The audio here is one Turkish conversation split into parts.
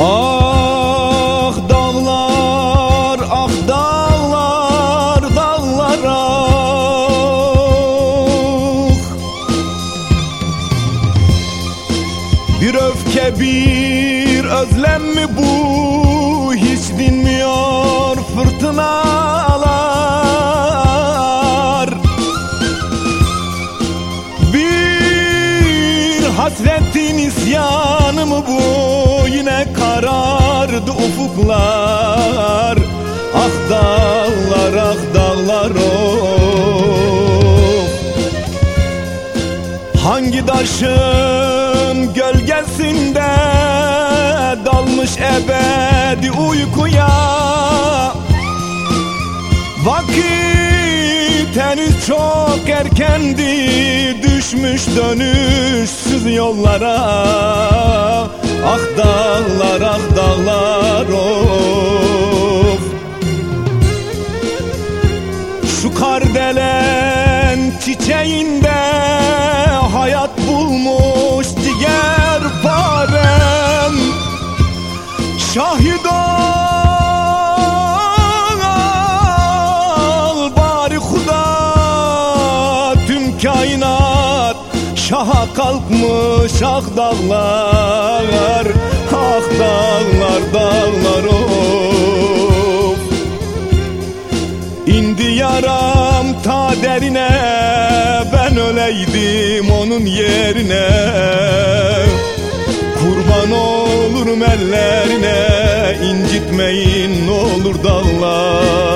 Ah dağlar, ah dağlar, dağlar ah Bir öfke, bir özlem mi bu? Hiç dinmiyor fırtınalar Bir hasretin isyanı mı bu? Yine karardı ufuklar. Ah dağlar ah dağlar of Hangi taşın gölgesinde dalmış ebedi uykuya? Vakit henüz çok erkendi Düşmüş dönüşsüz yollara Ah dağlar ah dağlar of. Şu kardelen çiçeğinde kalkmış ah dağlar Ah dağlar dağlar of. İndi yaram ta derine Ben öleydim onun yerine. Kurban olurum ellerine incitmeyin ne olur dağlar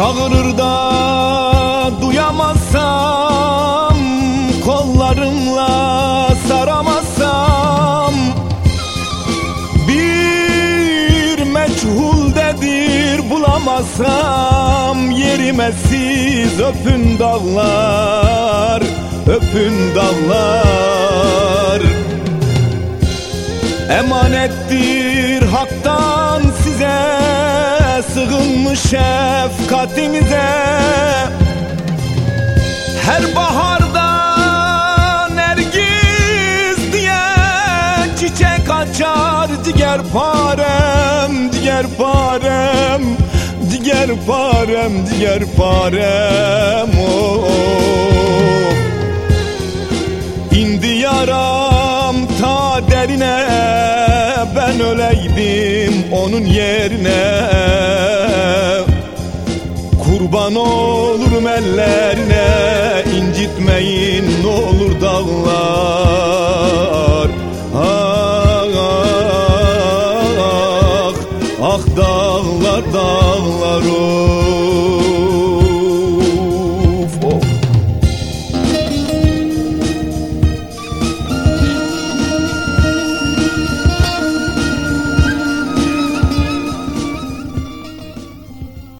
Çağırır da duyamazsam Kollarımla saramazsam Bir meçhuldedir bulamazsam Yerime siz öpün dağlar Öpün dağlar. Emanettir haktan Sığınmış şefkatimize. Her baharda nergiz diye Çiçek açar diğer parem Diğer parem Diğer parem Diğer parem öleydim onun yerine Kurban olurum ellerine incitmeyin ne olur dağlar Ah, ah, ah, ah dağlar dağlar oh.